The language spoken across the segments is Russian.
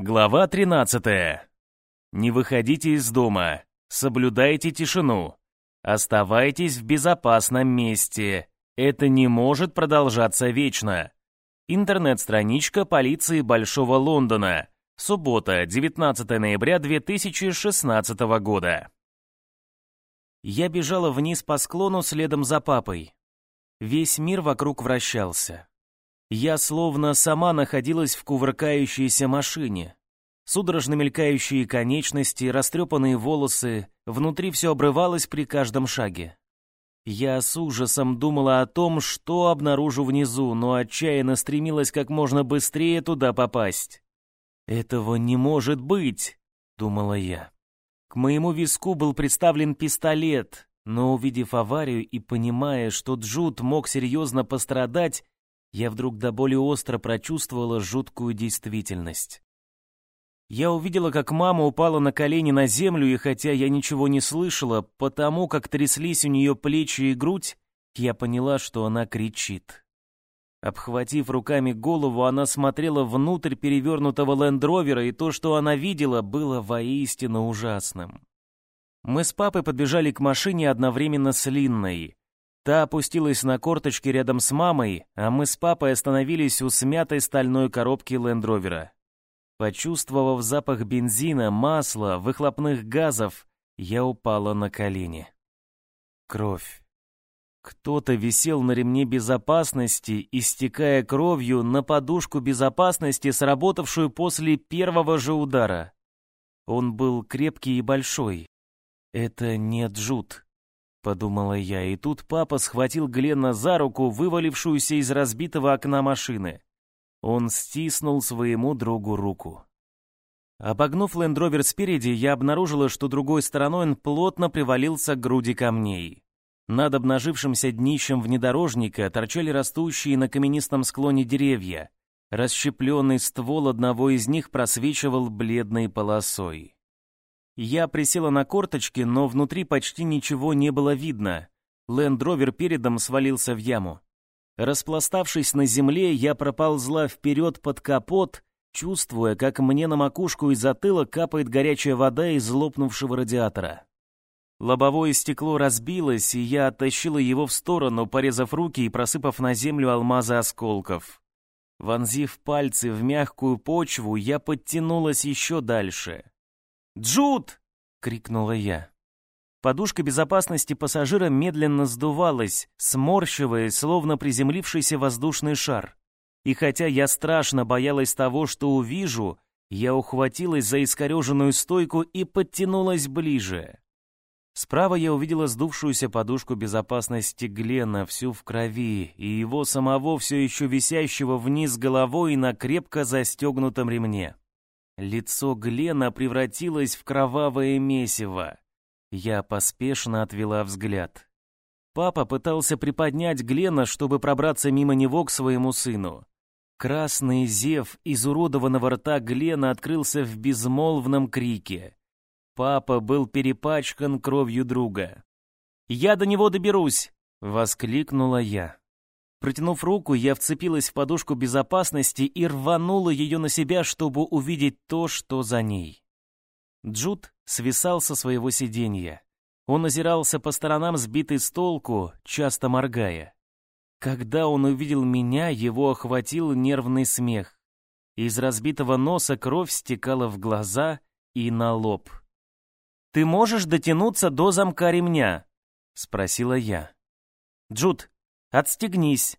Глава 13. Не выходите из дома. Соблюдайте тишину. Оставайтесь в безопасном месте. Это не может продолжаться вечно. Интернет-страничка полиции Большого Лондона. Суббота, 19 ноября 2016 года. Я бежала вниз по склону следом за папой. Весь мир вокруг вращался. Я словно сама находилась в кувыркающейся машине. Судорожно мелькающие конечности, растрепанные волосы, внутри все обрывалось при каждом шаге. Я с ужасом думала о том, что обнаружу внизу, но отчаянно стремилась как можно быстрее туда попасть. «Этого не может быть!» — думала я. К моему виску был представлен пистолет, но увидев аварию и понимая, что Джуд мог серьезно пострадать, я вдруг до боли остро прочувствовала жуткую действительность. Я увидела, как мама упала на колени на землю, и хотя я ничего не слышала, потому как тряслись у нее плечи и грудь, я поняла, что она кричит. Обхватив руками голову, она смотрела внутрь перевернутого лендровера, и то, что она видела, было воистину ужасным. Мы с папой подбежали к машине одновременно с Линной. Та опустилась на корточки рядом с мамой, а мы с папой остановились у смятой стальной коробки лендровера. Почувствовав запах бензина, масла, выхлопных газов, я упала на колени. Кровь. Кто-то висел на ремне безопасности, истекая кровью на подушку безопасности, сработавшую после первого же удара. Он был крепкий и большой. Это не Джуд подумала я, и тут папа схватил Гленна за руку, вывалившуюся из разбитого окна машины. Он стиснул своему другу руку. Обогнув лендровер спереди, я обнаружила, что другой стороной он плотно привалился к груди камней. Над обнажившимся днищем внедорожника торчали растущие на каменистом склоне деревья. Расщепленный ствол одного из них просвечивал бледной полосой. Я присела на корточки, но внутри почти ничего не было видно. Лендровер передом свалился в яму. Распластавшись на земле, я проползла вперед под капот, чувствуя, как мне на макушку и затылок капает горячая вода из лопнувшего радиатора. Лобовое стекло разбилось, и я оттащила его в сторону, порезав руки и просыпав на землю алмазы осколков. Вонзив пальцы в мягкую почву, я подтянулась еще дальше. «Джуд!» — крикнула я. Подушка безопасности пассажира медленно сдувалась, сморщиваясь, словно приземлившийся воздушный шар. И хотя я страшно боялась того, что увижу, я ухватилась за искореженную стойку и подтянулась ближе. Справа я увидела сдувшуюся подушку безопасности Глена, всю в крови, и его самого все еще висящего вниз головой на крепко застегнутом ремне. Лицо Глена превратилось в кровавое месиво. Я поспешно отвела взгляд. Папа пытался приподнять Глена, чтобы пробраться мимо него к своему сыну. Красный зев изуродованного рта Глена открылся в безмолвном крике. Папа был перепачкан кровью друга. «Я до него доберусь!» — воскликнула я. Протянув руку, я вцепилась в подушку безопасности и рванула ее на себя, чтобы увидеть то, что за ней. Джуд свисал со своего сиденья. Он озирался по сторонам, сбитый с толку, часто моргая. Когда он увидел меня, его охватил нервный смех. Из разбитого носа кровь стекала в глаза и на лоб. «Ты можешь дотянуться до замка ремня?» — спросила я. «Джуд, Отстегнись.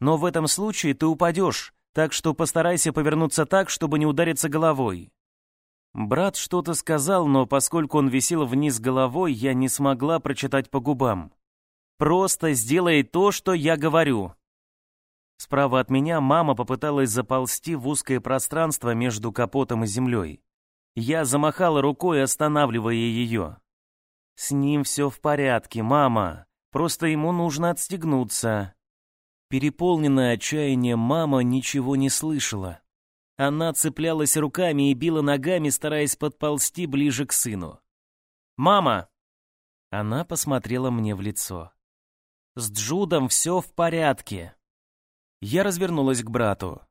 Но в этом случае ты упадешь, так что постарайся повернуться так, чтобы не удариться головой». Брат что-то сказал, но поскольку он висел вниз головой, я не смогла прочитать по губам. «Просто сделай то, что я говорю». Справа от меня мама попыталась заползти в узкое пространство между капотом и землей. Я замахала рукой, останавливая ее. «С ним все в порядке, мама. Просто ему нужно отстегнуться. Переполненная отчаянием мама ничего не слышала. Она цеплялась руками и била ногами, стараясь подползти ближе к сыну. «Мама!» Она посмотрела мне в лицо. «С Джудом все в порядке». Я развернулась к брату.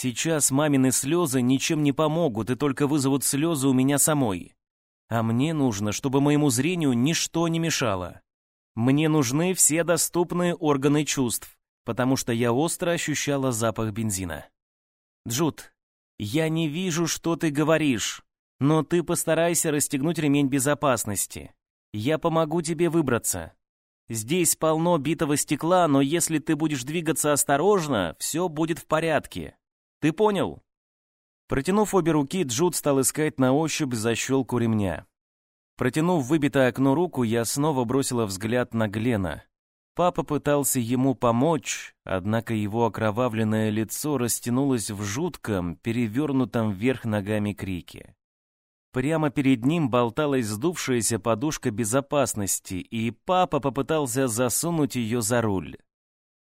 Сейчас мамины слезы ничем не помогут и только вызовут слезы у меня самой. А мне нужно, чтобы моему зрению ничто не мешало. Мне нужны все доступные органы чувств, потому что я остро ощущала запах бензина. Джуд, я не вижу, что ты говоришь, но ты постарайся расстегнуть ремень безопасности. Я помогу тебе выбраться. Здесь полно битого стекла, но если ты будешь двигаться осторожно, все будет в порядке. Ты понял?» Протянув обе руки, Джуд стал искать на ощупь защелку ремня. Протянув выбитое окно руку, я снова бросила взгляд на Глена. Папа пытался ему помочь, однако его окровавленное лицо растянулось в жутком, перевернутом вверх ногами крике. Прямо перед ним болталась сдувшаяся подушка безопасности, и папа попытался засунуть ее за руль.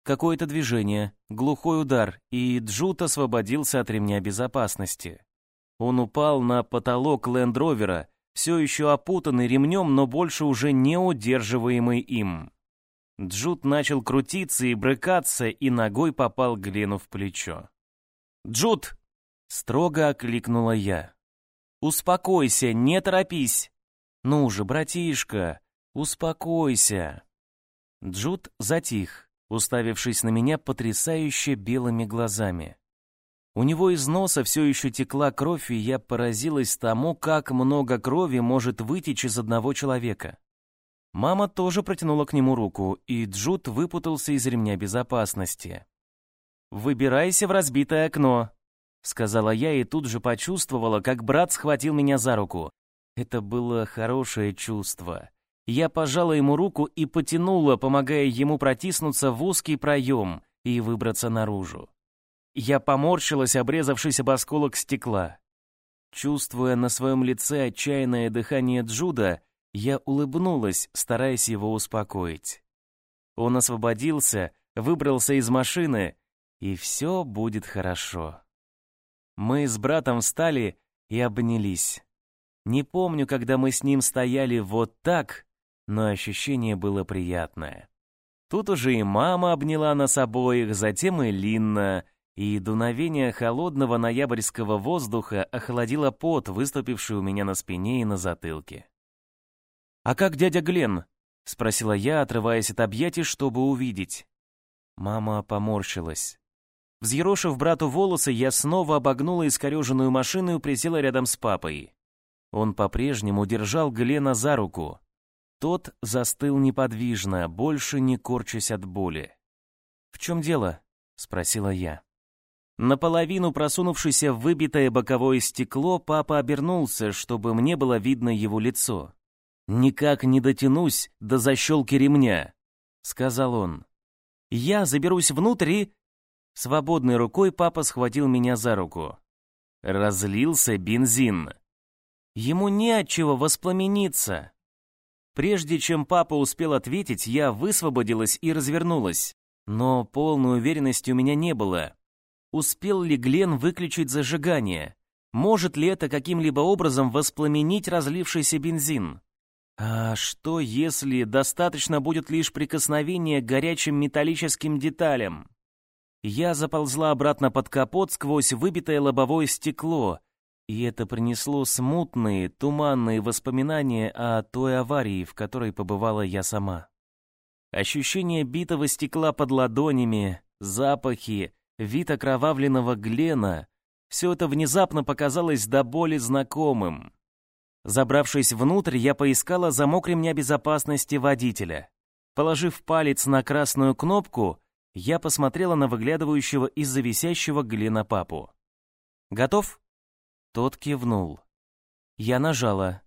Какое-то движение, глухой удар, и Джут освободился от ремня безопасности. Он упал на потолок лендровера, все еще опутанный ремнем, но больше уже не удерживаемый им. Джут начал крутиться и брыкаться, и ногой попал Глену в плечо. «Джут!» — строго окликнула я. «Успокойся, не торопись!» «Ну же, братишка, успокойся!» Джут затих уставившись на меня потрясающе белыми глазами. У него из носа все еще текла кровь, и я поразилась тому, как много крови может вытечь из одного человека. Мама тоже протянула к нему руку, и Джуд выпутался из ремня безопасности. «Выбирайся в разбитое окно», — сказала я и тут же почувствовала, как брат схватил меня за руку. Это было хорошее чувство. Я пожала ему руку и потянула, помогая ему протиснуться в узкий проем и выбраться наружу. Я поморщилась, обрезавшись об осколок стекла. Чувствуя на своем лице отчаянное дыхание Джуда, я улыбнулась, стараясь его успокоить. Он освободился, выбрался из машины, и все будет хорошо. Мы с братом встали и обнялись. Не помню, когда мы с ним стояли вот так, но ощущение было приятное. Тут уже и мама обняла нас обоих, затем и Линна, и дуновение холодного ноябрьского воздуха охладило пот, выступивший у меня на спине и на затылке. «А как дядя Глен?» — спросила я, отрываясь от объятий, чтобы увидеть. Мама поморщилась. Взъерошив брату волосы, я снова обогнула искореженную машину и присела рядом с папой. Он по-прежнему держал Глена за руку. Тот застыл неподвижно, больше не корчась от боли. «В чем дело?» — спросила я. Наполовину просунувшись в выбитое боковое стекло, папа обернулся, чтобы мне было видно его лицо. «Никак не дотянусь до защелки ремня», — сказал он. «Я заберусь внутрь и...» Свободной рукой папа схватил меня за руку. Разлился бензин. Ему не от чего воспламениться. Прежде чем папа успел ответить, я высвободилась и развернулась. Но полной уверенности у меня не было. Успел ли Глен выключить зажигание? Может ли это каким-либо образом воспламенить разлившийся бензин? А что, если достаточно будет лишь прикосновения к горячим металлическим деталям? Я заползла обратно под капот сквозь выбитое лобовое стекло и это принесло смутные, туманные воспоминания о той аварии, в которой побывала я сама. Ощущение битого стекла под ладонями, запахи, вид окровавленного Глена — все это внезапно показалось до боли знакомым. Забравшись внутрь, я поискала замок ремня безопасности водителя. Положив палец на красную кнопку, я посмотрела на выглядывающего из-за висящего Глена папу. «Готов?» Тот кивнул. Я нажала.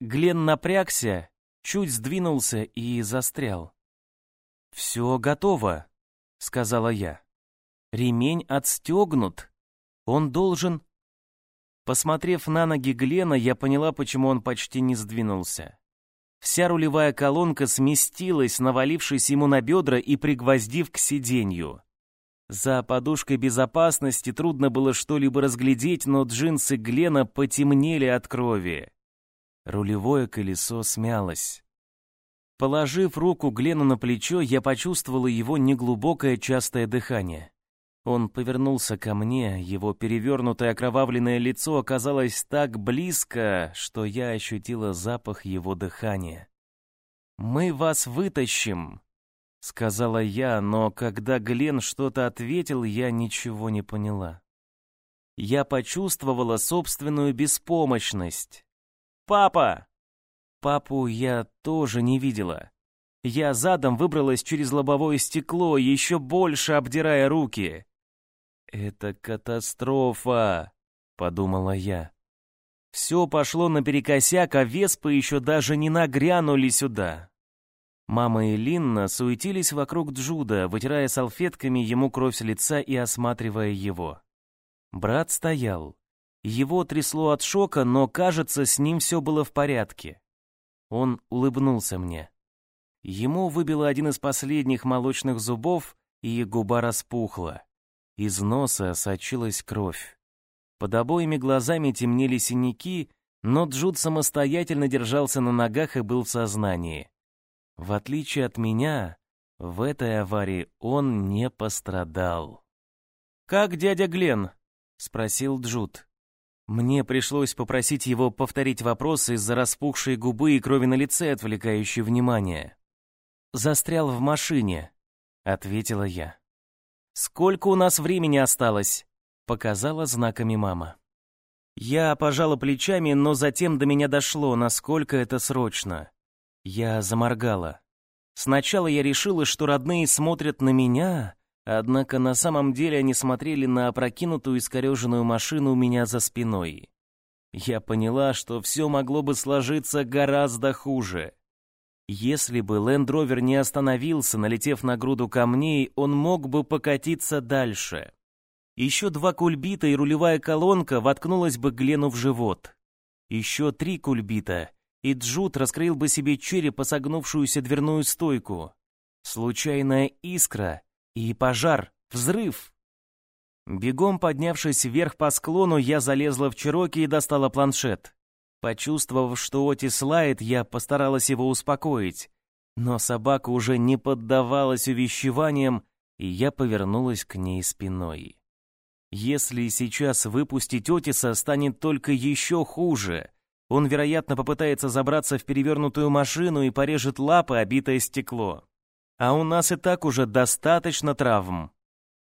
Глен напрягся, чуть сдвинулся и застрял. «Все готово», — сказала я. «Ремень отстегнут. Он должен...» Посмотрев на ноги Глена, я поняла, почему он почти не сдвинулся. Вся рулевая колонка сместилась, навалившись ему на бедра и пригвоздив к сиденью. За подушкой безопасности трудно было что-либо разглядеть, но джинсы Глена потемнели от крови. Рулевое колесо смялось. Положив руку Глену на плечо, я почувствовала его неглубокое частое дыхание. Он повернулся ко мне, его перевернутое окровавленное лицо оказалось так близко, что я ощутила запах его дыхания. «Мы вас вытащим», — сказала я, но когда Глен что-то ответил, я ничего не поняла. Я почувствовала собственную беспомощность. «Папа!» Папу я тоже не видела. Я задом выбралась через лобовое стекло, еще больше обдирая руки. «Это катастрофа», — подумала я. Все пошло наперекосяк, а веспы еще даже не нагрянули сюда. Мама и Линна суетились вокруг Джуда, вытирая салфетками ему кровь с лица и осматривая его. Брат стоял. Его трясло от шока, но, кажется, с ним все было в порядке. Он улыбнулся мне. Ему выбило один из последних молочных зубов, и губа распухла. Из носа сочилась кровь. Под обоими глазами темнели синяки, но Джуд самостоятельно держался на ногах и был в сознании. В отличие от меня, в этой аварии он не пострадал. «Как дядя Глен?» — спросил Джуд. Мне пришлось попросить его повторить вопрос из-за распухшей губы и крови на лице, отвлекающей внимание. «Застрял в машине», — ответила я. «Сколько у нас времени осталось?» — показала знаками мама. Я пожала плечами, но затем до меня дошло, насколько это срочно. Я заморгала. Сначала я решила, что родные смотрят на меня, однако на самом деле они смотрели на опрокинутую искореженную машину у меня за спиной. Я поняла, что все могло бы сложиться гораздо хуже. Если бы Лендровер не остановился, налетев на груду камней, он мог бы покатиться дальше. Еще два кульбита и рулевая колонка воткнулась бы Глену в живот. Еще три кульбита, и Джут раскрыл бы себе череп о согнувшуюся дверную стойку. Случайная искра и пожар, взрыв. Бегом поднявшись вверх по склону, я залезла в Чироки и достала планшет. Почувствовав, что Отис лает, я постаралась его успокоить. Но собака уже не поддавалась увещеваниям, и я повернулась к ней спиной. Если сейчас выпустить Отиса, станет только еще хуже. Он, вероятно, попытается забраться в перевернутую машину и порежет лапы, обитое стекло. А у нас и так уже достаточно травм.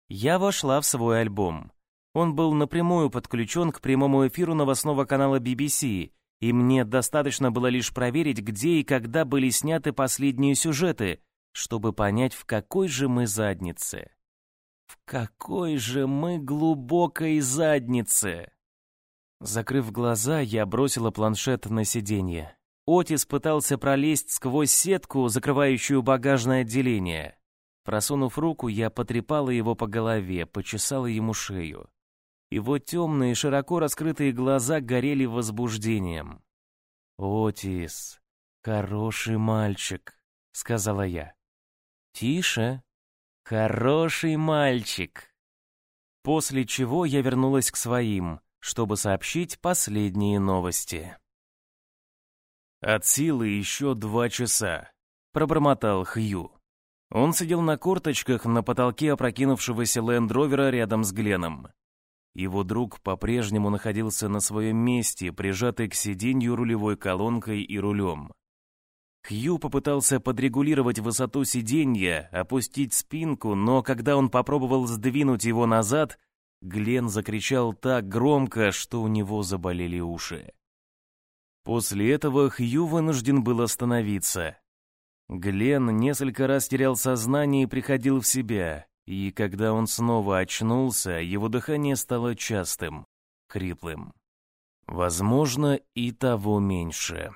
Я вошла в свой альбом. Он был напрямую подключен к прямому эфиру новостного канала BBC, и мне достаточно было лишь проверить, где и когда были сняты последние сюжеты, чтобы понять, в какой же мы заднице. В какой же мы глубокой заднице! Закрыв глаза, я бросила планшет на сиденье. Отис пытался пролезть сквозь сетку, закрывающую багажное отделение. Просунув руку, я потрепала его по голове, почесала ему шею. Его темные, широко раскрытые глаза горели возбуждением. «Отис, хороший мальчик», — сказала я. «Тише, хороший мальчик». После чего я вернулась к своим, чтобы сообщить последние новости. «От силы еще два часа», — пробормотал Хью. Он сидел на корточках на потолке опрокинувшегося лендровера рядом с Гленом. Его друг по-прежнему находился на своем месте, прижатый к сиденью рулевой колонкой и рулем. Хью попытался подрегулировать высоту сиденья, опустить спинку, но когда он попробовал сдвинуть его назад, Глен закричал так громко, что у него заболели уши. После этого Хью вынужден был остановиться. Глен несколько раз терял сознание и приходил в себя, и когда он снова очнулся, его дыхание стало частым, хриплым. Возможно, и того меньше.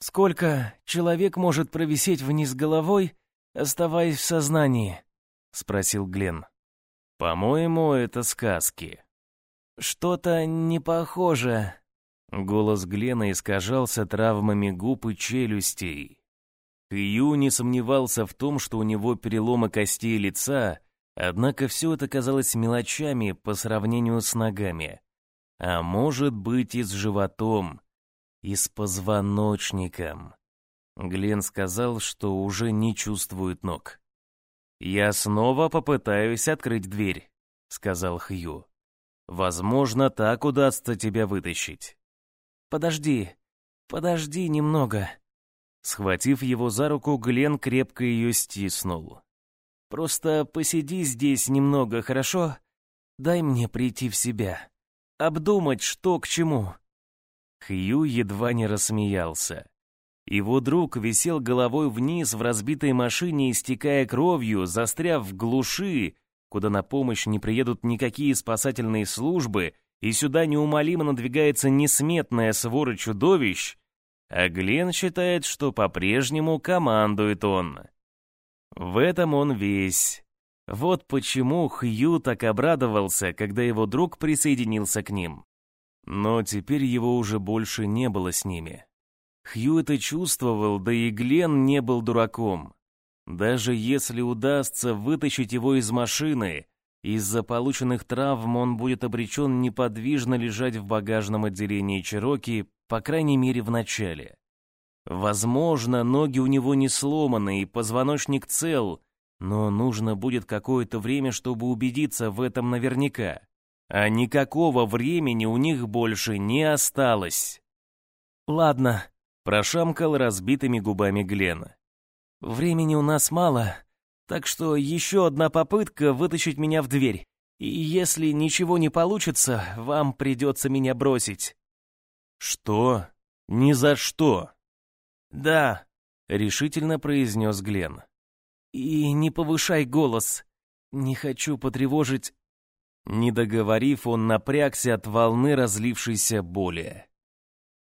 «Сколько человек может провисеть вниз головой, оставаясь в сознании?» — спросил Глен. «По-моему, это сказки». «Что-то не похоже». Голос Глена искажался травмами губ и челюстей. Хью не сомневался в том, что у него переломы костей лица, однако все это казалось мелочами по сравнению с ногами. А может быть и с животом, и с позвоночником. Глен сказал, что уже не чувствует ног. «Я снова попытаюсь открыть дверь», — сказал Хью. «Возможно, так удастся тебя вытащить». «Подожди, подожди немного». Схватив его за руку, Глен крепко ее стиснул. «Просто посиди здесь немного, хорошо? Дай мне прийти в себя. Обдумать, что к чему». Хью едва не рассмеялся. Его друг висел головой вниз в разбитой машине, истекая кровью, застряв в глуши, куда на помощь не приедут никакие спасательные службы, и сюда неумолимо надвигается несметная свора чудовищ, а Глен считает, что по-прежнему командует он. В этом он весь. Вот почему Хью так обрадовался, когда его друг присоединился к ним. Но теперь его уже больше не было с ними. Хью это чувствовал, да и Глен не был дураком. Даже если удастся вытащить его из машины, из-за полученных травм он будет обречен неподвижно лежать в багажном отделении Чироки, по крайней мере, в начале. Возможно, ноги у него не сломаны и позвоночник цел, но нужно будет какое-то время, чтобы убедиться в этом наверняка. А никакого времени у них больше не осталось. «Ладно», Прошамкал разбитыми губами Глена. «Времени у нас мало, так что еще одна попытка вытащить меня в дверь. И если ничего не получится, вам придется меня бросить». «Что? Ни за что?» «Да», — решительно произнес Глен. «И не повышай голос. Не хочу потревожить...» Не договорив, он напрягся от волны разлившейся боли.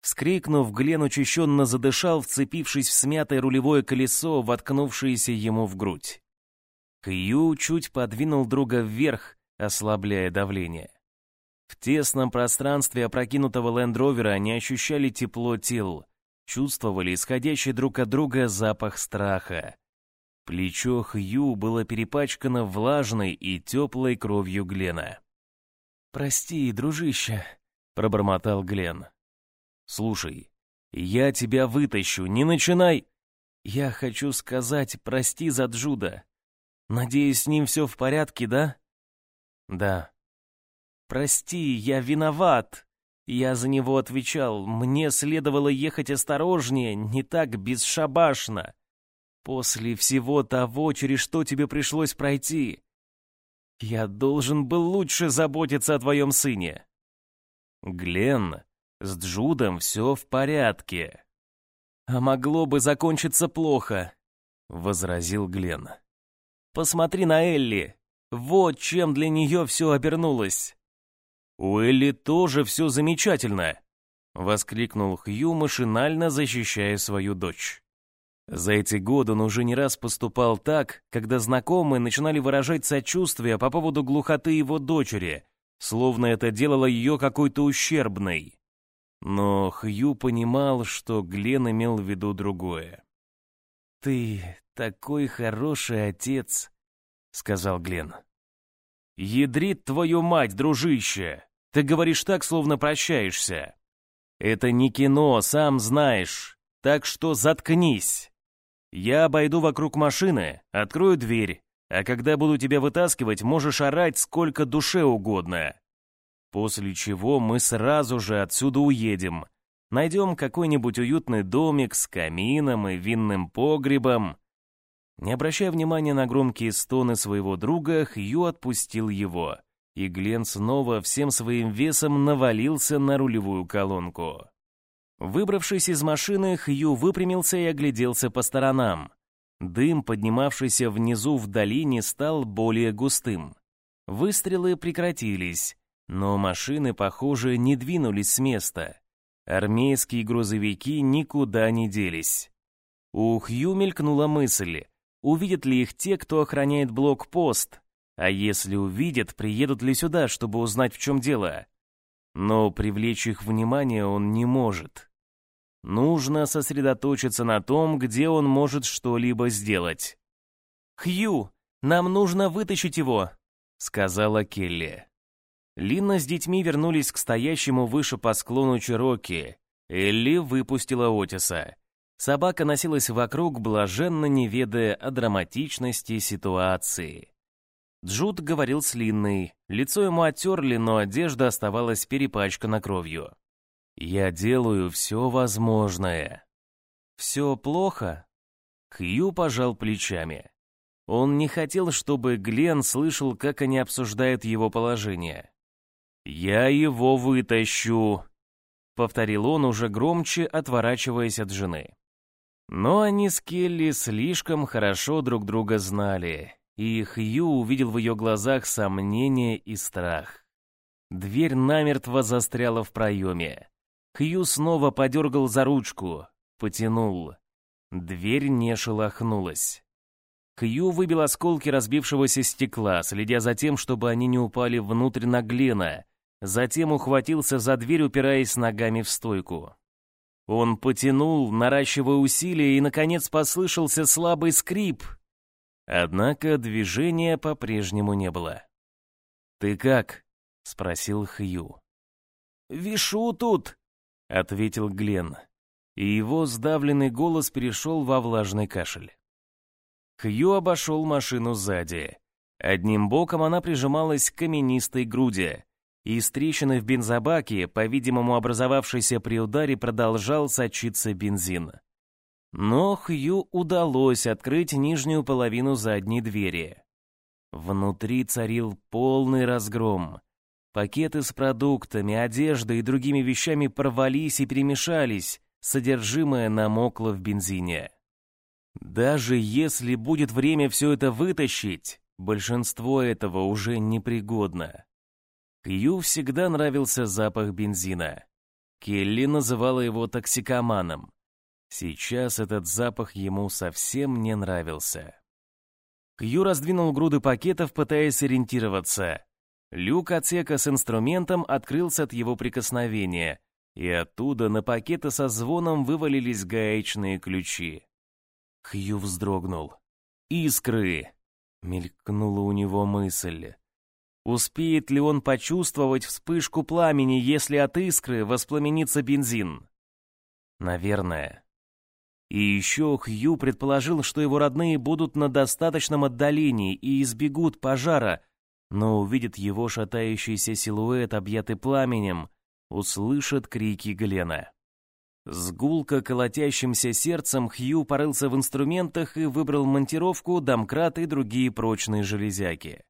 Вскрикнув, Глен учащенно задышал, вцепившись в смятое рулевое колесо, воткнувшееся ему в грудь. Хью чуть подвинул друга вверх, ослабляя давление. В тесном пространстве опрокинутого лендровера они ощущали тепло тел, чувствовали исходящий друг от друга запах страха. Плечо Хью было перепачкано влажной и теплой кровью Глена. «Прости, дружище», — пробормотал Глен. «Слушай, я тебя вытащу, не начинай!» «Я хочу сказать, прости за Джуда. Надеюсь, с ним все в порядке, да?» «Да». «Прости, я виноват. Я за него отвечал. Мне следовало ехать осторожнее, не так бесшабашно. После всего того, через что тебе пришлось пройти. Я должен был лучше заботиться о твоем сыне». «Гленн, с Джудом все в порядке. А могло бы закончиться плохо, возразил Глен. Посмотри на Элли. Вот чем для нее все обернулось. У Элли тоже все замечательно, воскликнул Хью, машинально защищая свою дочь. За эти годы он уже не раз поступал так, когда знакомые начинали выражать сочувствие по поводу глухоты его дочери, словно это делало ее какой-то ущербной. Но Хью понимал, что Глен имел в виду другое. «Ты такой хороший отец», — сказал Глен. «Ядрит твою мать, дружище! Ты говоришь так, словно прощаешься. Это не кино, сам знаешь, так что заткнись. Я обойду вокруг машины, открою дверь, а когда буду тебя вытаскивать, можешь орать сколько душе угодно. После чего мы сразу же отсюда уедем. Найдем какой-нибудь уютный домик с камином и винным погребом. Не обращая внимания на громкие стоны своего друга, Хью отпустил его, и Глен снова всем своим весом навалился на рулевую колонку. Выбравшись из машины, Хью выпрямился и огляделся по сторонам. Дым, поднимавшийся внизу в долине, стал более густым. Выстрелы прекратились, но машины, похоже, не двинулись с места. Армейские грузовики никуда не делись. У Хью мелькнула мысль, увидят ли их те, кто охраняет блокпост, а если увидят, приедут ли сюда, чтобы узнать, в чем дело. Но привлечь их внимание он не может. Нужно сосредоточиться на том, где он может что-либо сделать. «Хью, нам нужно вытащить его», — сказала Келли. Лина с детьми вернулись к стоящему выше по склону Чироки. Элли выпустила Отиса. Собака носилась вокруг, блаженно не ведая о драматичности ситуации. Джуд говорил с Линной, лицо ему оттерли, но одежда оставалась перепачкана кровью. «Я делаю все возможное». «Все плохо?» Хью пожал плечами. Он не хотел, чтобы Глен слышал, как они обсуждают его положение. «Я его вытащу», — повторил он уже громче, отворачиваясь от жены. Но они с Келли слишком хорошо друг друга знали, и Хью увидел в ее глазах сомнение и страх. Дверь намертво застряла в проеме. Хью снова подергал за ручку, потянул. Дверь не шелохнулась. Хью выбил осколки разбившегося стекла, следя за тем, чтобы они не упали внутрь на Глена. Затем ухватился за дверь, упираясь ногами в стойку. Он потянул, наращивая усилия, и, наконец, послышался слабый скрип. Однако движения по-прежнему не было. «Ты как?» — спросил Хью. «Вишу тут», — ответил Глен и его сдавленный голос перешел во влажный кашель. Хью обошел машину сзади. Одним боком она прижималась к каменистой груди, и из трещины в бензобаке, по-видимому образовавшейся при ударе, продолжал сочиться бензин. Но Хью удалось открыть нижнюю половину задней двери. Внутри царил полный разгром. Пакеты с продуктами, одеждой и другими вещами порвались и перемешались, содержимое намокло в бензине. Даже если будет время все это вытащить, большинство этого уже непригодно. Кью всегда нравился запах бензина. Келли называла его токсикоманом. Сейчас этот запах ему совсем не нравился. Кью раздвинул груды пакетов, пытаясь ориентироваться. Люк отсека с инструментом открылся от его прикосновения, и оттуда на пакеты со звоном вывалились гаечные ключи. Хью вздрогнул. «Искры!» — мелькнула у него мысль. Успеет ли он почувствовать вспышку пламени, если от искры воспламенится бензин? Наверное. И еще Хью предположил, что его родные будут на достаточном отдалении и избегут пожара, но увидят его шатающийся силуэт, объятый пламенем, услышат крики Глена. С гулко колотящимся сердцем Хью порылся в инструментах и выбрал монтировку, домкрат и другие прочные железяки.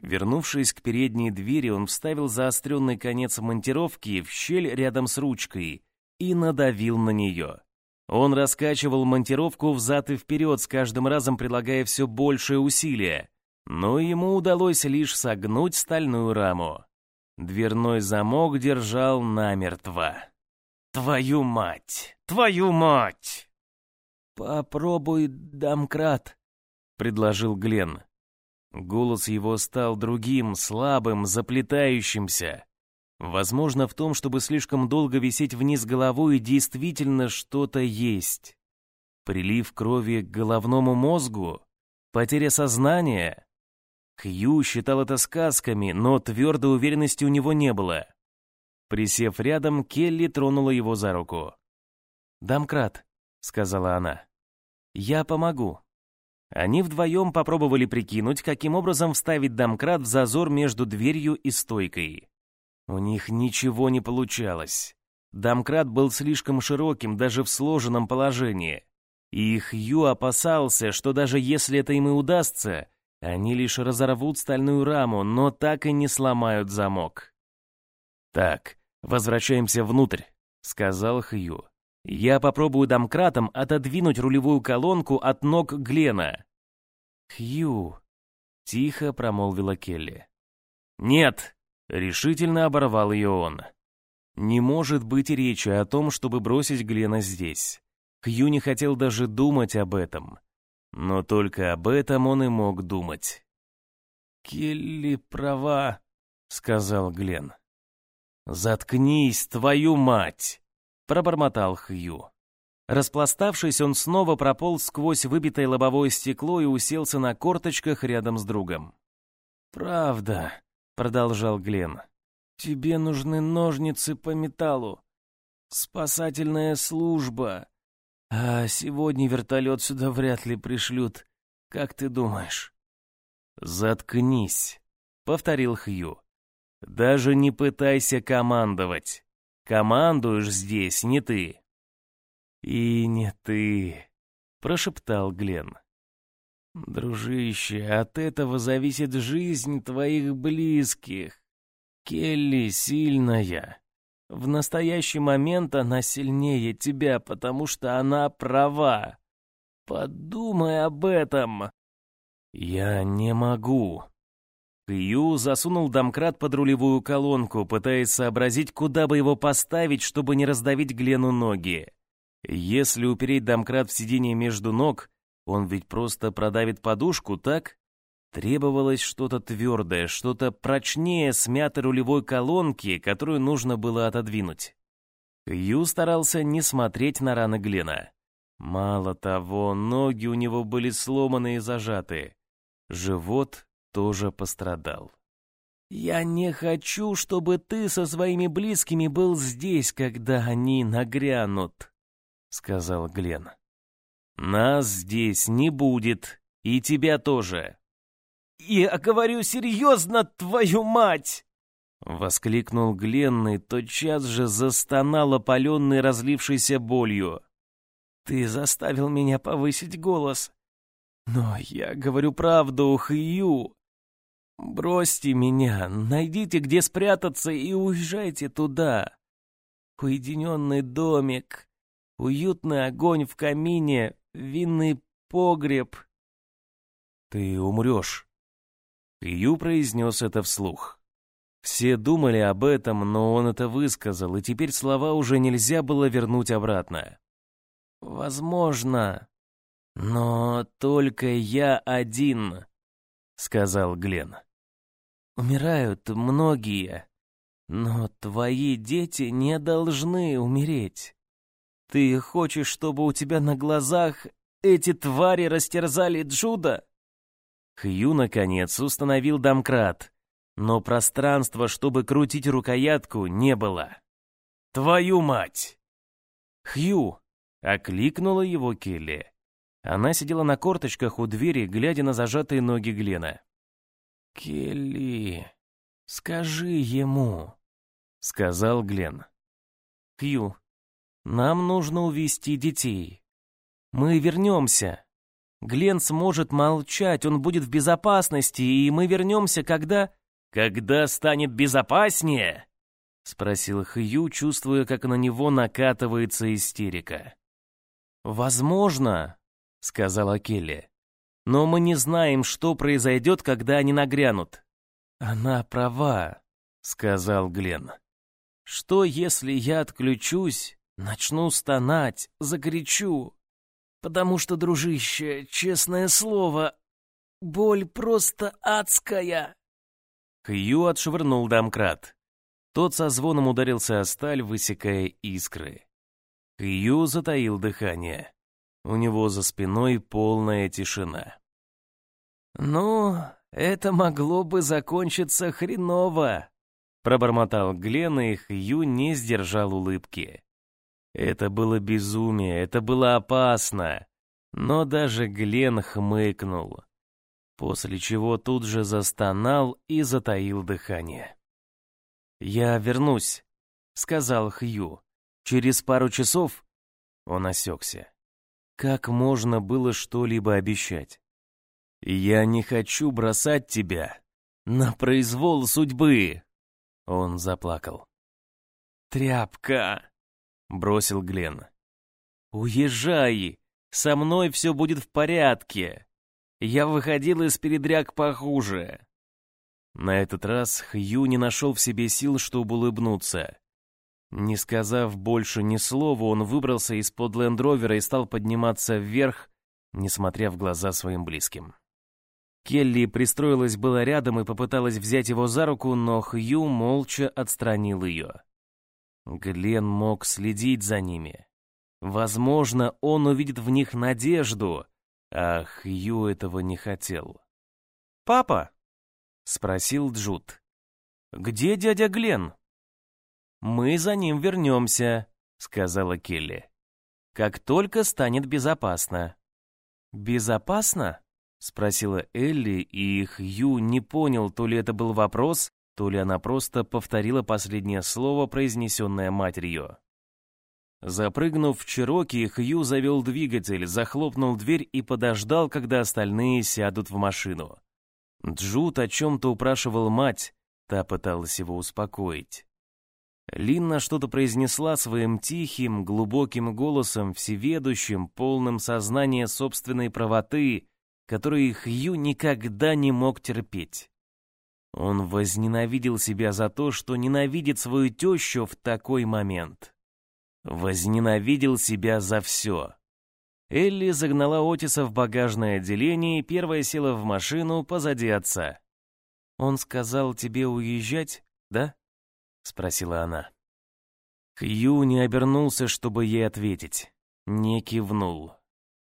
Вернувшись к передней двери, он вставил заостренный конец монтировки в щель рядом с ручкой и надавил на нее. Он раскачивал монтировку взад и вперед, с каждым разом прилагая все большее усилие, но ему удалось лишь согнуть стальную раму. Дверной замок держал намертво. «Твою мать! Твою мать!» «Попробуй домкрат», — предложил Глен. Голос его стал другим, слабым, заплетающимся. Возможно, в том, чтобы слишком долго висеть вниз головой, действительно что-то есть. Прилив крови к головному мозгу? Потеря сознания? Хью считал это сказками, но твердой уверенности у него не было. Присев рядом, Келли тронула его за руку. «Домкрат», — сказала она. «Я помогу». Они вдвоем попробовали прикинуть, каким образом вставить домкрат в зазор между дверью и стойкой. У них ничего не получалось. Домкрат был слишком широким даже в сложенном положении. И Хью опасался, что даже если это им и удастся, они лишь разорвут стальную раму, но так и не сломают замок. «Так, возвращаемся внутрь», — сказал Хью. «Я попробую домкратом отодвинуть рулевую колонку от ног Глена». «Хью», — тихо промолвила Келли. «Нет», — решительно оборвал ее он. «Не может быть речи о том, чтобы бросить Глена здесь. Хью не хотел даже думать об этом. Но только об этом он и мог думать. «Келли права», — сказал Глен. «Заткнись, твою мать!» — пробормотал Хью. Распластавшись, он снова прополз сквозь выбитое лобовое стекло и уселся на корточках рядом с другом. «Правда», — продолжал Глен. «Тебе нужны ножницы по металлу. Спасательная служба. А сегодня вертолет сюда вряд ли пришлют. Как ты думаешь?» «Заткнись», — повторил Хью. «Даже не пытайся командовать. Командуешь здесь не ты». «И не ты», — прошептал Глен. «Дружище, от этого зависит жизнь твоих близких. Келли сильная. В настоящий момент она сильнее тебя, потому что она права. Подумай об этом». «Я не могу». Кью засунул домкрат под рулевую колонку, пытаясь сообразить, куда бы его поставить, чтобы не раздавить Глену ноги. Если упереть домкрат в сиденье между ног, он ведь просто продавит подушку, так? Требовалось что-то твердое, что-то прочнее смятой рулевой колонки, которую нужно было отодвинуть. Ю старался не смотреть на раны Глена. Мало того, ноги у него были сломаны и зажаты. Живот тоже пострадал. «Я не хочу, чтобы ты со своими близкими был здесь, когда они нагрянут», сказал Глен. Нас здесь не будет, и тебя тоже. Я говорю серьезно, твою мать! Воскликнул Гленн и тотчас же застонал опаленный разлившейся болью. «Ты заставил меня повысить голос. Но я говорю правду, Хью. Бросьте меня, найдите, где спрятаться, и уезжайте туда. Уединенный домик, Уютный огонь в камине, винный погреб. Ты умрешь. Ю произнес это вслух. Все думали об этом, но он это высказал, и теперь слова уже нельзя было вернуть обратно. «Возможно, но только я один», — сказал Глен. «Умирают многие, но твои дети не должны умереть. Ты хочешь, чтобы у тебя на глазах эти твари растерзали Джуда? Хью, наконец, установил домкрат, но пространства, чтобы крутить рукоятку, не было. «Твою мать!» «Хью!» — окликнула его Келли. Она сидела на корточках у двери, глядя на зажатые ноги Глена. «Келли, скажи ему», — сказал Глен. «Хью, нам нужно увести детей. Мы вернемся. Глен сможет молчать, он будет в безопасности, и мы вернемся, когда... Когда станет безопаснее? Спросил Хью, чувствуя, как на него накатывается истерика. «Возможно», — сказала Келли. «Но мы не знаем, что произойдет, когда они нагрянут». «Она права», — сказал Глен. «Что, если я отключусь, Начну стонать, закричу. Потому что, дружище, честное слово, боль просто адская. Хью отшвырнул домкрат. Тот со звоном ударился о сталь, высекая искры. Хью затаил дыхание. У него за спиной полная тишина. «Ну, это могло бы закончиться хреново», — пробормотал Глен, и Хью не сдержал улыбки. Это было безумие, это было опасно. Но даже Глен хмыкнул, после чего тут же застонал и затаил дыхание. «Я вернусь», — сказал Хью. «Через пару часов...» Он осекся. Как можно было что-либо обещать? «Я не хочу бросать тебя на произвол судьбы!» Он заплакал. «Тряпка!» Бросил Глен. «Уезжай! Со мной все будет в порядке! Я выходил из передряг похуже!» На этот раз Хью не нашел в себе сил, чтобы улыбнуться. Не сказав больше ни слова, он выбрался из-под лендровера и стал подниматься вверх, несмотря в глаза своим близким. Келли пристроилась было рядом и попыталась взять его за руку, но Хью молча отстранил ее. Глен мог следить за ними. Возможно, он увидит в них надежду, а Хью этого не хотел. «Папа?» — спросил Джуд. «Где дядя Глен?» «Мы за ним вернемся», — сказала Келли. как только станет безопасно». «Безопасно?» — спросила Элли, и Хью не понял, то ли это был вопрос, то ли она просто повторила последнее слово, произнесенное матерью. Запрыгнув в Чироки, Хью завел двигатель, захлопнул дверь и подождал, когда остальные сядут в машину. Джуд о чем-то упрашивал мать, та пыталась его успокоить. Линна что-то произнесла своим тихим, глубоким голосом, всеведущим, полным сознания собственной правоты, который Хью никогда не мог терпеть. Он возненавидел себя за то, что ненавидит свою тещу в такой момент. Возненавидел себя за все. Элли загнала Отиса в багажное отделение и первая села в машину позади отца. «Он сказал тебе уезжать, да?» — спросила она. Хью не обернулся, чтобы ей ответить. Не кивнул.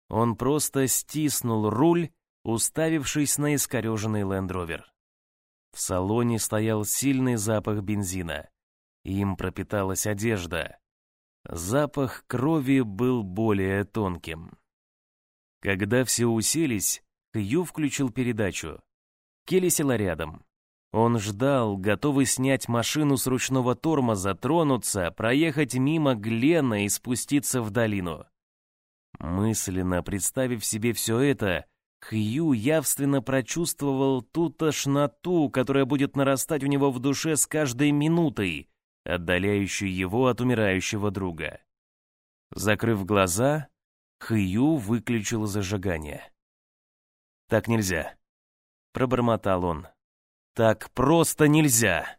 Он просто стиснул руль, уставившись на искореженный лендровер. В салоне стоял сильный запах бензина. Им пропиталась одежда. Запах крови был более тонким. Когда все уселись, Хью включил передачу. Келли села рядом. Он ждал, готовый снять машину с ручного тормоза, тронуться, проехать мимо Глена и спуститься в долину. Мысленно представив себе все это, Хью явственно прочувствовал ту тошноту, которая будет нарастать у него в душе с каждой минутой, отдаляющую его от умирающего друга. Закрыв глаза, Хью выключил зажигание. «Так нельзя», — пробормотал он. «Так просто нельзя!»